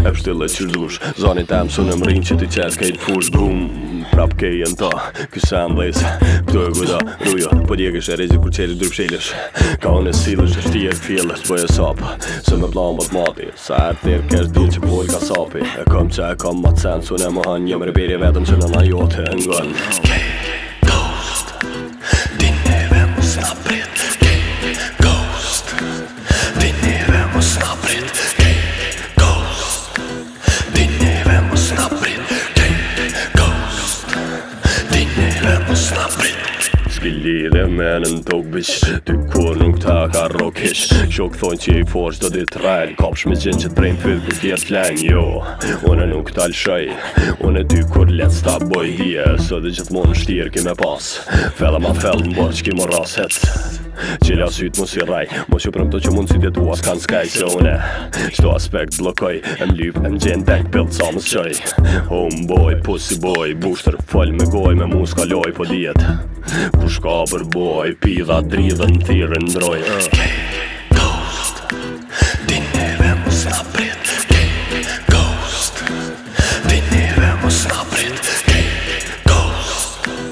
E pshtjell qysh dush Zonin tem s'un ma rrin se t'i qes Kejt n'fush bum Prap kejt jan ta Ky se më dhejs Këtu e guda Ruju Po dje kështë e rezi kur qeri dërë pëshilësh Ka unë e silë është ti e fjellë Së bëjë e sapë Se me planë bët mati Sa e të tërë kështë dhjë që pojë ka sapi E kom se e kom ma të sen S'un më han Jëmë rëbiri vetëm se nana jote e ngon Kej Ghost Din neve mu s'na prit Kej Ghost Lidhe menën dukish Ty kur nuk ta ka rrokish Shok thonë që i forsh do t'i rrejn Kopsh me gjenë që të prejnë fyr për tjerë t'lejn Jo, une nuk ta lëshoj Une ty kurr let s'ta boj dije Se dhe gjithmonë shtirë ki me pas Fell e ma fell në borë ki m'u rrasë Çeli sytë mos i rrej Mos që prëmto që mund si të tua s'kan skej Se une Çdo aspekt bllokoj E m'lyp e m'gjen dek pëll ca më s'çoj Home boy, pussy boy Bushtër fol me goj me mu s'kaloj Po dihet Kush ka për boj Pidha dridhen ftyrën ndrrojn uh. Ghost Din neve mu s'na prit Ghost Din neve mu s'na prit